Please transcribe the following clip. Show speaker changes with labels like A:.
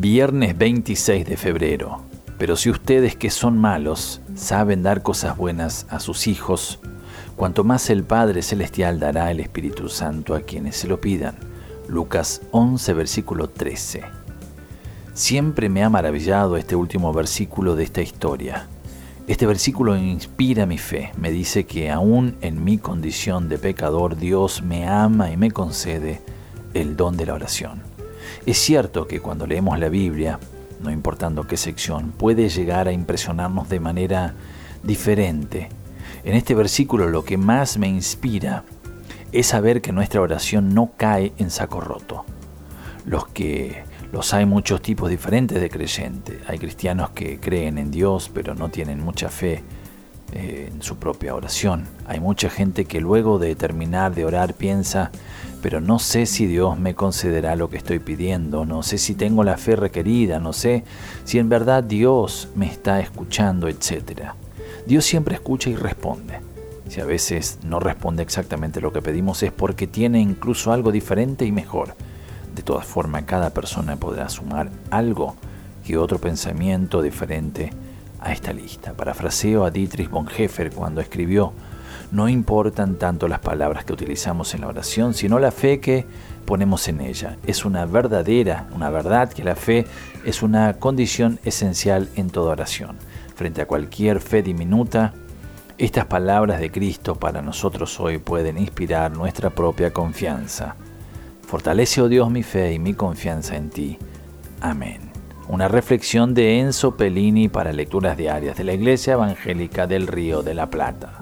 A: Viernes 26 de febrero. Pero si ustedes que son malos saben dar cosas buenas a sus hijos, cuanto más el Padre Celestial dará el Espíritu Santo a quienes se lo pidan. Lucas 11, versículo 13. Siempre me ha maravillado este último versículo de esta historia. Este versículo inspira mi fe, me dice que aún en mi condición de pecador Dios me ama y me concede el don de la oración. Es cierto que cuando leemos la Biblia, no importando qué sección, puede llegar a impresionarnos de manera diferente. En este versículo lo que más me inspira es saber que nuestra oración no cae en saco roto. Los que los hay muchos tipos diferentes de creyentes. Hay cristianos que creen en Dios pero no tienen mucha fe eh, en su propia oración. Hay mucha gente que luego de terminar de orar piensa, pero no sé si Dios me concederá lo que estoy pidiendo, no sé si tengo la fe requerida, no sé si en verdad Dios me está escuchando, etc. Dios siempre escucha y responde. Si a veces no responde exactamente lo que pedimos es porque tiene incluso algo diferente y mejor. De todas formas, cada persona podrá sumar algo que otro pensamiento diferente a esta lista. Parafraseo a Dietrich Bonhoeffer cuando escribió, no importan tanto las palabras que utilizamos en la oración, sino la fe que ponemos en ella. Es una verdadera, una verdad que la fe es una condición esencial en toda oración. Frente a cualquier fe diminuta, estas palabras de Cristo para nosotros hoy pueden inspirar nuestra propia confianza. Fortalece, oh Dios, mi fe y mi confianza en ti. Amén una reflexión de Enzo Pellini para lecturas diarias de la Iglesia Evangélica del Río de la Plata.